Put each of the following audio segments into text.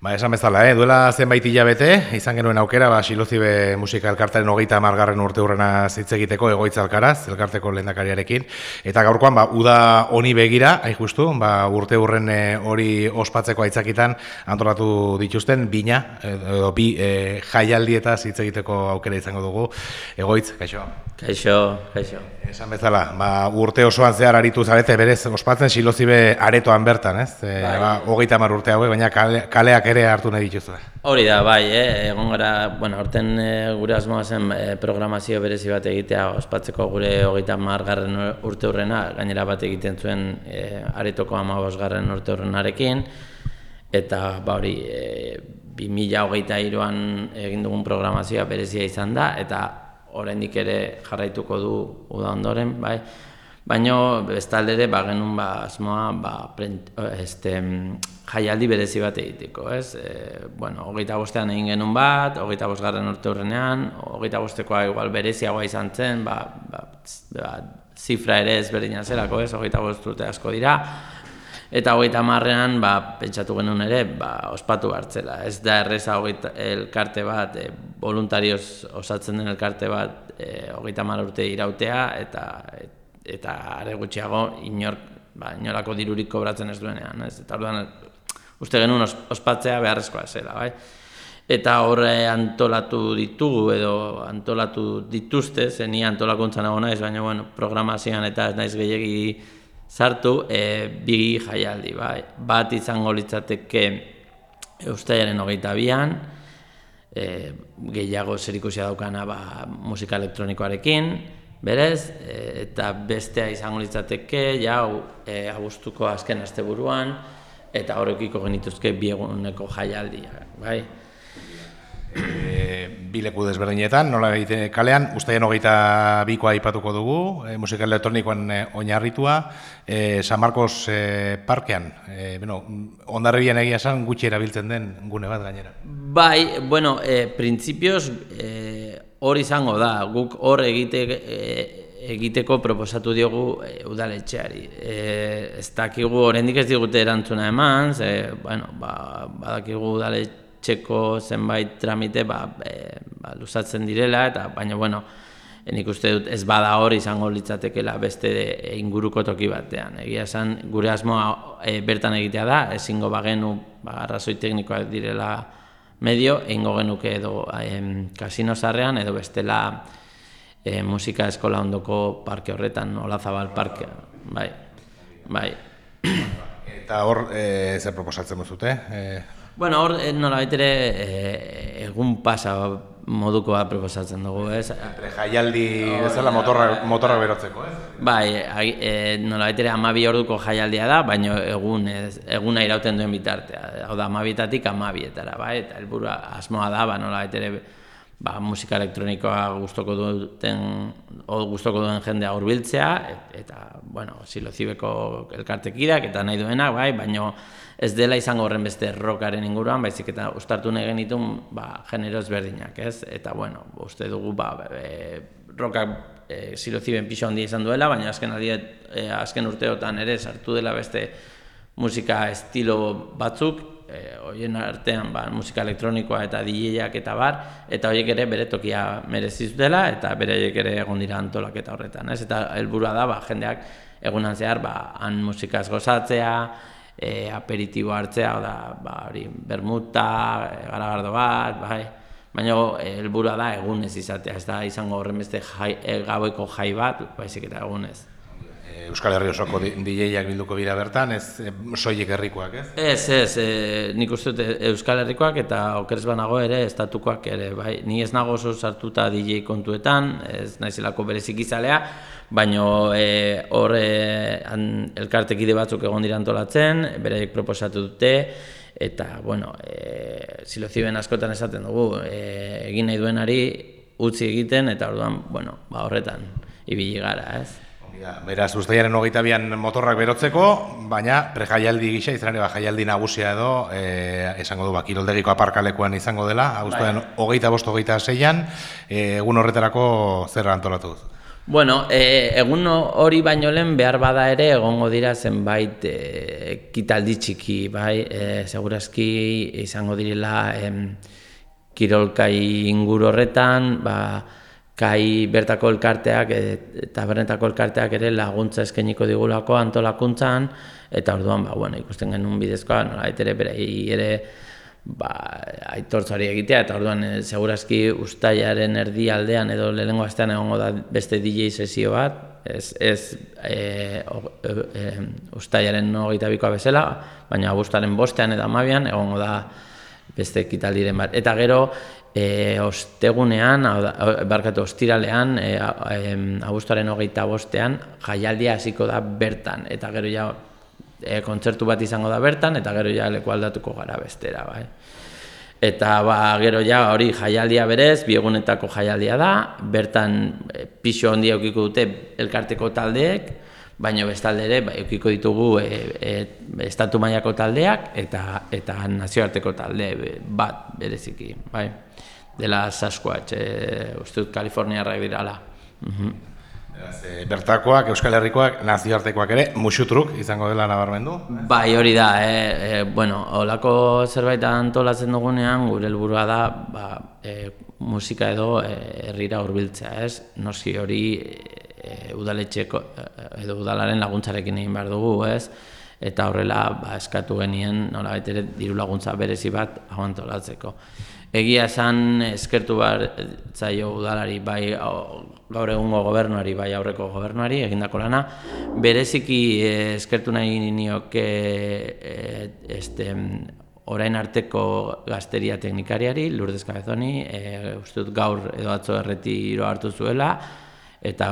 Ba, esan bezala, eh? duela zenbait hilabete, izan genuen aukera, ba, Silozibe musika elkartaren hogeita margarren urte hurrena hitz egiteko egoitza alkaraz, elkarteko lehendakariarekin. Eta gaurkoan, ba, uda honi begira, hain justu, ba, urte hurren eh, hori ospatzeko aitzakitan antolatu dituzten, bina, edo bi e, jaialdi eta hitz egiteko aukera izango dugu. Egoitz, kaixo? Kaixo, kaixo. Esan bezala, ba, urte osoan zehar aritu zarete berez ospatzen Silozibe aretoan bertan, ez? E, Bai. ba, hogeita mar urte hauek, baina kale, kaleak ere hartu nahi dituzu. Hori da, bai, eh? egon gara, bueno, horten eh, gure asmoa zen eh, programazio berezi bat egitea ospatzeko gure hogeita margarren urte hurrena, gainera bat egiten zuen eh, aretoko amabosgarren urte hurrenarekin, eta ba hori, 2000 hogeita iruan egin dugun programazioa berezia izan da, eta oraindik ere jarraituko du uda ondoren, bai, Baina bestalde ere ba genuen ba asmoa ba prent, este jaialdi berezi bat egiteko, ez? E, bueno, 25ean egin genuen bat, 25garren urte hurrenean, 25koa igual bereziagoa izan zen, ba, ba, ba zifra ere ezberdina zelako, ez? 25 urte asko dira. Eta hogeita marrean, ba, pentsatu genuen ere, ba, ospatu hartzela. Ez da erreza hogeita, elkarte bat, e, voluntarioz osatzen den elkarte bat, e, hogeita mar urte irautea, eta, eta are gutxiago inor, ba, inorako dirurik kobratzen ez duenean, ez? Eta orduan uste genuen os, ospatzea beharrezkoa zela, bai? Eta horre antolatu ditugu edo antolatu dituzte, zen ni antolakuntzan nago naiz, baina bueno, programazioan eta ez naiz gehiegi sartu, e, bi jaialdi, bai? Bat izango litzateke Eustaiaren hogeita bian, e, gehiago zerikusia daukana ba, musika elektronikoarekin, Berez, e, eta bestea izango litzateke, ja, e, agustuko azken asteburuan eta horrekiko genituzke bieguneko jaialdia, bai? E, bileku desberdinetan, nola egite kalean, ustaien hogeita bikoa aipatuko dugu, e, musika elektronikoan e, oinarritua, e, San Marcos e, parkean, e, bueno, ondarribian egia esan gutxi erabiltzen den gune bat gainera. Bai, bueno, e, printzipioz, e, hor izango da, guk hor egite, e, egiteko proposatu diogu e, udaletxeari. E, ez dakigu, oraindik ez digute erantzuna eman, ze, bueno, ba, badakigu udaletxeko zenbait tramite ba, e, ba, luzatzen direla, eta baina, bueno, nik uste dut ez bada hor izango litzatekela beste inguruko toki batean. Egia esan, gure asmoa e, bertan egitea da, ezingo bagenu ba, arrazoi teknikoak direla medio, egingo genuke edo em, kasino zarrean, edo bestela e, musika eskola ondoko parke horretan, Olazabal parke, bai, bai. Eta hor, e, zer proposatzen duzute? E, Bueno, hor, e, nola baitere, e, egun pasa moduko bat proposatzen dugu, ez? entre jaialdi bezala motorra, motorra berotzeko, ez? Bai, e, nola baitere amabi orduko jaialdia da, baina egun, ez, eguna irauten duen bitartea. Hau da, amabietatik amabietara, bai? Eta helburua asmoa da, ba, nola baitere, ba, musika elektronikoa gustoko duten o gustoko duen jendea hurbiltzea et- eta bueno, silozibeko elkartekideak eta nahi duenak, bai, baino ez dela izango horren beste rockaren inguruan, baizik eta ustartu nahi genitun ba, genero ezberdinak, ez? Eta bueno, uste dugu ba, e, rockak e, siloziben pixo handia izan duela, baina azken aldiet, e, azken urteotan ere sartu dela beste musika estilo batzuk, e, hoien artean ba, musika elektronikoa eta DJak eta bar, eta horiek ere bere tokia merezi dela eta bereiek ere egon dira antolaketa horretan, ez? Eta helburua da ba, jendeak egunan zehar ba, han musikaz gozatzea, e, aperitibo hartzea, da, ba, hori, bermuta, e, garagardo bat, bai, baina helburua da egunez izatea, ez da izango horren beste jai, gaueko jai bat, baizik eta egunez. Euskal Herri osoko DJak bilduko dira bertan, ez e, soilik herrikoak, ez? Ez, ez, e, nik uste dut Euskal Herrikoak eta okerez banago ere estatukoak ere, bai. Ni ez nago oso sartuta DJ kontuetan, ez naizelako berezik izalea, baino e, hor e, han- elkartekide batzuk egon dira antolatzen, beraiek proposatu dute, eta, bueno, e, siloziben askotan esaten dugu, e, egin nahi duenari utzi egiten, eta orduan, bueno, ba horretan ibili gara, ez? Da, Beraz, ustaiaren hogeita bian motorrak berotzeko, baina prejaialdi gisa, izan ere, ba, jaialdi nagusia edo, e, esango du, ba, kiroldegiko aparkalekuan izango dela, abuztuaren hogeita bost, hogeita zeian, e, egun horretarako zer antolatu duzu. Bueno, e, egun hori baino lehen behar bada ere egongo dira zenbait e, kitaldi txiki, bai, e, segurazki izango direla em, kirolkai inguru horretan, ba, kai bertako elkarteak e, eta bernetako elkarteak ere laguntza eskainiko digulako antolakuntzan, eta orduan, ba, bueno, ikusten genuen bidezkoa, nola, ere bere ere, ba, aitortzari egitea, eta orduan e, segurazki ustaiaren erdi aldean edo lehenengo astean egongo da beste DJ sesio bat, ez, ez e, e, ustaiaren hogeita bikoa bezala, baina abustaren bostean eta amabian egongo da beste ekitaldiren bat. Eta gero, e, ostegunean, barkatu ostiralean, e, abustaren hogeita bostean, jaialdia hasiko da bertan, eta gero ja e, kontzertu bat izango da bertan, eta gero ja leku aldatuko gara bestera, bai. Eta ba, gero ja hori jaialdia berez, biegunetako jaialdia da, bertan e, pixo handia dute elkarteko taldeek, baina bestalde ere ba, eukiko ditugu e, e, estatu mailako taldeak eta eta nazioarteko talde bat bereziki, bai. Dela Sasquatch, e, uste dut Kaliforniarrak dirala. Mm E, bertakoak, Euskal Herrikoak, nazioartekoak ere, musutruk izango dela nabarmendu? Bai, hori da, e, e, bueno, olako zerbait antolatzen dugunean, gure helburua da, ba, e, musika edo e, herrira hurbiltzea, ez? Noski hori e, udaletxeko edo udalaren laguntzarekin egin behar dugu, ez? Eta horrela, ba, eskatu genien, nola ere, diru laguntza berezi bat aguantolatzeko. Egia esan eskertu behar zaio udalari bai gaur egungo gobernuari bai aurreko gobernuari egindako lana bereziki eh, eskertu nahi nioke eh, este orain arteko gazteria teknikariari Lourdes Cabezoni eh, uste dut gaur edo atzo erretiro hartu zuela eta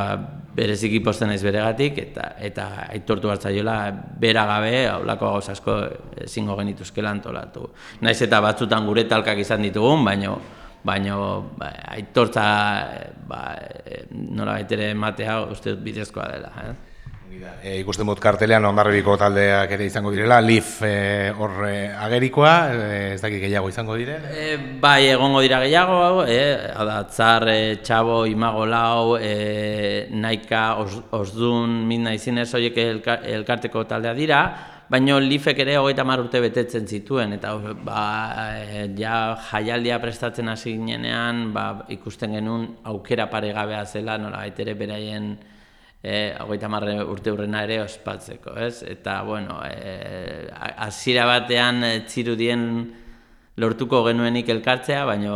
bereziki posten naiz beregatik eta eta aitortu hartzaiola bera gabe aulako gauz asko ezingo genituzkela antolatu. Naiz eta batzutan gure talkak izan ditugun, baino baino ba, aitortza ba, nola ematea uste dut bidezkoa dela. Eh? E, ikusten dut kartelean ondarribiko taldeak ere izango direla, LIF e, hor e, agerikoa, e, ez dakik gehiago izango dire? E, bai, egongo dira gehiago, e, da, tzar, e, txabo, imago lau, e, naika, osdun, minna izinez, horiek elkarteko taldea dira, baina LIFek ere hogeita mar urte betetzen zituen, eta ba, ja jaialdia prestatzen hasi ginenean, ba, ikusten genuen aukera paregabea zela, nola baitere beraien, eh hogeita urte urrena ere ospatzeko, ez? Eta bueno, eh hasiera batean zirudien lortuko genuenik elkartzea, baina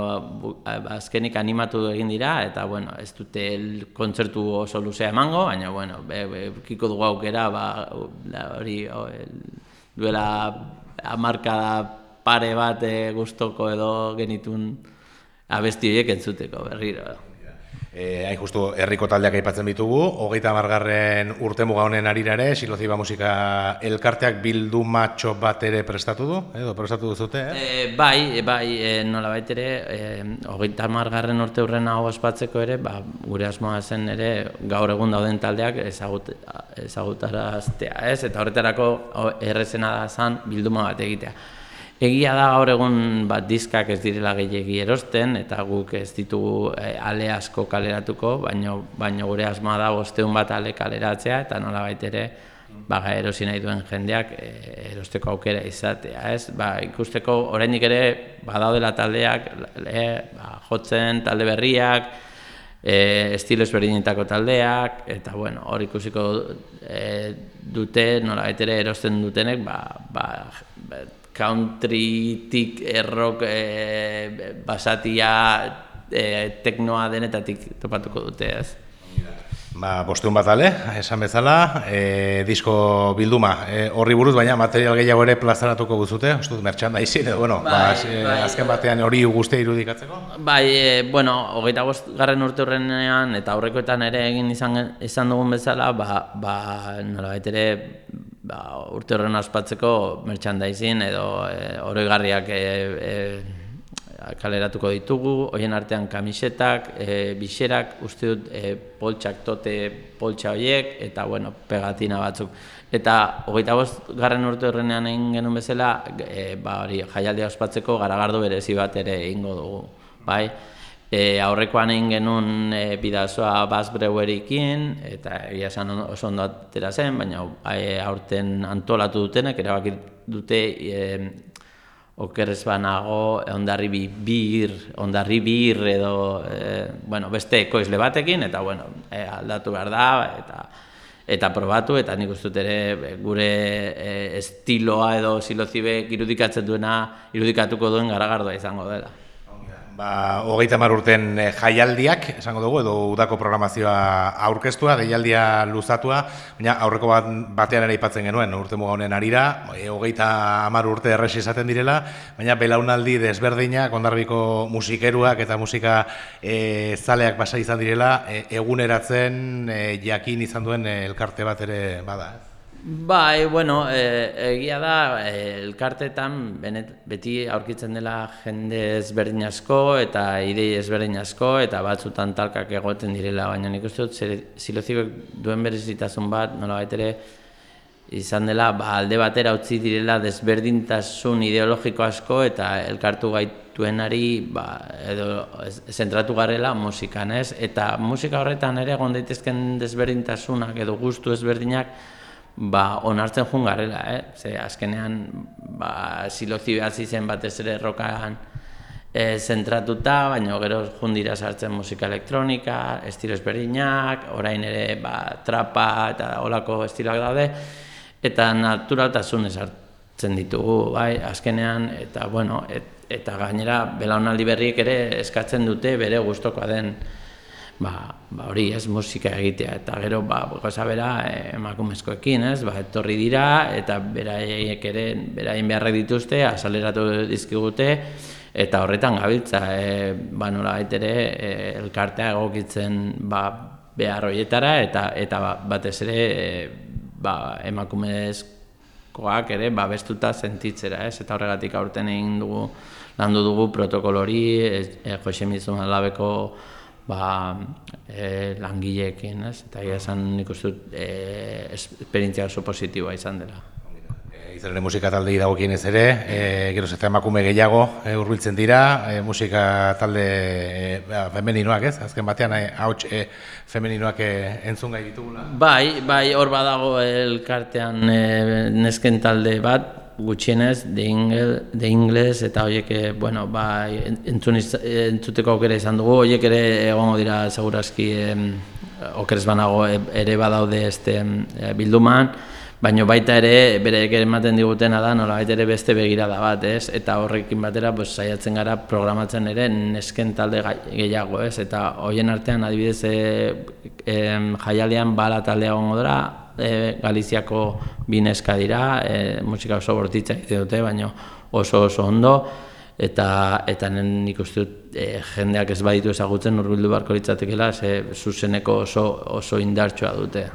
azkenik animatu egin dira eta bueno, ez dute kontzertu oso luzea emango, baina bueno, kiko dugu aukera, ba hori duela amarka pare bat e, gustoko edo genitun abesti horiek entzuteko berriro. E, hain justu herriko taldeak aipatzen ditugu, hogeita margarren urte muga honen arira ere, Siloziba Musika elkarteak bildu matxo bat ere prestatu du, edo prestatu duzute, eh? E, bai, bai, e, nola baitere, e, hogeita margarren urte urren hau ospatzeko ere, ba, gure asmoa zen ere, gaur egun dauden taldeak ezagut, ezagutaraztea, ez? Eta horretarako errezena da zan bilduma bat egitea. Egia da gaur egun bat diskak ez direla gehiegi erosten eta guk ez ditugu e, ale asko kaleratuko, baino baino gure asmoa da bosteun bat ale kaleratzea eta nola ere ba erosi nahi duen jendeak e, erosteko aukera izatea, ez? Ba, ikusteko oraindik ere badaudela taldeak e, ba, jotzen talde berriak, e, estilo ezberdinetako taldeak eta bueno, hor ikusiko e, dute nola ere erosten dutenek, ba, ba, countrytik errok e, basatia e, teknoa denetatik topatuko dute ez. Ba, bosteun bat ale, esan bezala, e, disko bilduma e, horri buruz, baina material gehiago ere plazaratuko guzute, mertxan da izin, bueno, ba, bai, ba, bai, azken batean hori guzti irudikatzeko? Bai, e, bueno, hogeita bost garren urte horrenean, eta aurrekoetan ere egin izan, izan dugun bezala, ba, ba nola ere, ba, urte horren aspatzeko merchandising edo e, oroigarriak e, e, kaleratuko ditugu, hoien artean kamisetak, e, bixerak, uste dut e, poltsak tote poltsa horiek, eta bueno, pegatina batzuk. Eta hogeita bost garren urte horrenean egin genuen bezala, e, ba, hori, jaialdia ospatzeko garagardo berezi bat ere egingo dugu. Bai? E, aurrekoan egin genuen e, bidazoa Bas Breuerikin, eta egia esan oso ondo atera zen, baina e, aurten antolatu dutenek, erabaki dute e, okerrez banago ondarri bir, ondarri bir edo e, bueno, beste ekoizle batekin, eta bueno, e, aldatu behar da, eta eta probatu, eta nik uste ere gure e, estiloa edo silozibek irudikatzen duena, irudikatuko duen garagardoa izango dela. Ba, hogeita mar urten eh, jaialdiak, esango dugu, edo udako programazioa aurkeztua, deialdia luzatua, baina aurreko bat, batean ere ipatzen genuen, urte muga honen arira, e, hogeita amar urte erresi izaten direla, baina belaunaldi desberdina, kondarbiko musikeruak eta musika e, zaleak basa izan direla, e, eguneratzen e, jakin izan duen elkarte bat ere bada. Bai, bueno, e, egia da, e, elkartetan benet, beti aurkitzen dela jende ezberdin asko eta idei ezberdin asko eta batzutan talkak egoten direla, baina nik uste dut silozibek duen berezitasun bat, nola ere izan dela, ba, alde batera utzi direla desberdintasun ideologiko asko eta elkartu gaituenari ba, edo zentratu garela musikan, ez? Eta musika horretan ere egon daitezken desberdintasunak edo gustu ezberdinak ba, onartzen jun garela, eh? Ze azkenean, ba, behar zen batez ere rokan e, zentratuta, baina gero jundira sartzen musika elektronika, estilo ezberdinak, orain ere ba, trapa eta olako estiloak daude, eta naturaltasun hartzen ditugu, bai, azkenean, eta bueno, eta gainera, belaunaldi berriek ere eskatzen dute bere gustokoa den, ba, ba hori ez musika egitea eta gero ba goza bera eh, emakumezkoekin, ez? Ba etorri dira eta beraiek ere beraien beharrek dituzte asaleratu dizkigute eta horretan gabiltza e, ba nola ere e, elkartea egokitzen ba behar hoietara eta eta ba, batez ere e, ba emakumezkoak ere babestuta sentitzera, ez? Eta horregatik aurten egin dugu landu dugu protokolori e, e, Jose Labeko ba, e, langileekin, ez? Eta ia esan nik uste dut e, esperientzia oso positiboa izan dela. E, izan ere musika taldei dagokien ez ere, e, gero zeta emakume gehiago e, urbiltzen dira, e, musika talde e, femeninoak ez? Azken batean hauts e, femeninoak e, entzun gai ditugula. Bai, bai, hor badago elkartean e, nesken talde bat, gutxienez, de, ingel, de ingles eta horiek, eh, bueno, ba, entzun entzuteko aukera izan dugu, horiek ere egongo dira segurazki eh, okeres banago ere badaude este eh, bilduman, baina baita ere bere ere ematen digutena da nola baita ere beste begirada bat, ez? Eta horrekin batera pues, saiatzen gara programatzen ere nesken talde gehiago, ez? Eta hoien artean adibidez e, jaialean bala taldea gongo dira, e, Galiziako bineska dira, e, musika oso bortitza dute, baina oso oso ondo, eta eta nik uste dut e, jendeak ez baditu ezagutzen urbildu barko litzatekela, ze zuzeneko oso, oso indartsua dute.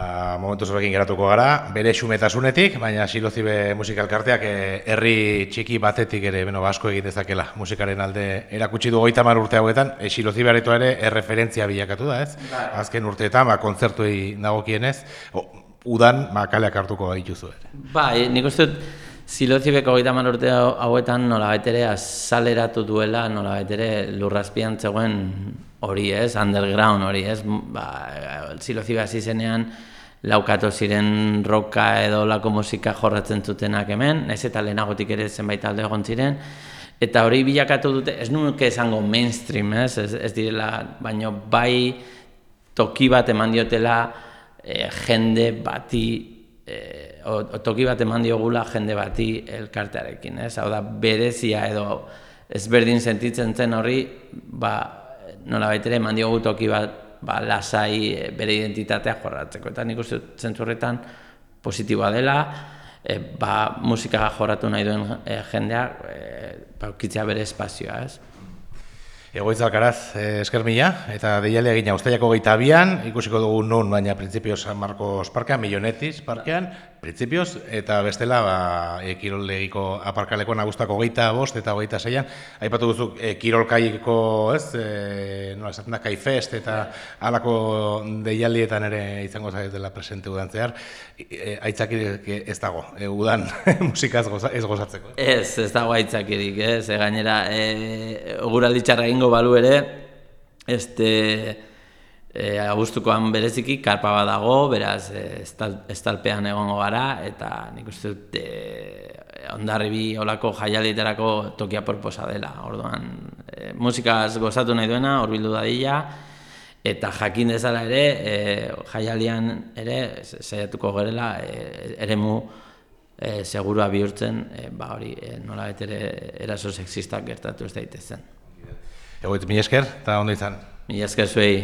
Ba, momentu zorrekin geratuko gara, bere xumetasunetik, baina silozibe musikalkarteak eh, herri txiki batetik ere, beno, asko egin dezakela musikaren alde erakutsi du goita urte hauetan, e, silozibe aretoa ere erreferentzia bilakatu da, ez? Bai. Azken urteetan, ba, kontzertuei nagokienez, o, udan, ba, kaleak hartuko gaituzu ere. Bai, nik uste dut, Silozibeko goita man urte hauetan nola ere azaleratu duela, nola ere lurrazpian zegoen hori ez, underground hori ez, ba, silozibe hasi zenean laukato ziren roka edo lako musika jorratzen zutenak hemen, ez eta lehenagotik ere zenbait alde egon ziren, eta hori bilakatu dute, ez nuke esango mainstream ez, ez, direla, baino bai toki bat eman diotela e, jende bati, e, o, toki bat eman diogula jende bati elkartearekin, ez, hau da berezia edo ezberdin sentitzen zen hori, ba, nola baitere eman diogu toki bat ba, lasai eh, bere identitatea jorratzeko. Eta nik uste zentzurretan positiboa dela, e, ba, musika jorratu nahi duen e, jendeak e, ba, bere espazioa, ez? Egoitza alkaraz, esker mila, eta deialea gina ustaiako geita abian, ikusiko dugu nun, baina prinsipio San Marcos parkean, milionetiz parkean, printzipioz, eta bestela, ba, e, kirolegiko aparkaleko nagustako geita bost eta geita zeian, aipatu duzu, e, kirolkaiko, ez, e, nola esaten da, kaifest eta halako deialdietan ere izango dela presente udan zehar, e, aitzakirik ez dago, e, udan musikaz goza, ez gozatzeko. Ez, ez dago aitzakirik, ez, e, gainera, e, oguraldi txarra egingo balu ere, este, e, agustukoan bereziki karpa bat dago, beraz e, estal, estalpean egongo gara, eta nik uste dut e, ondarribi olako jaialietarako tokia porposa dela. Orduan, e, musikaz gozatu nahi duena, horbildu dadila, eta jakin dezala ere, e, jaialian ere, saiatuko gerela, e, eremu e, segurua bihurtzen, e, ba hori, e, nola ere eraso sexistak gertatu ez daitezen. Egoit, mi esker, eta ondo izan. Mi esker zuei.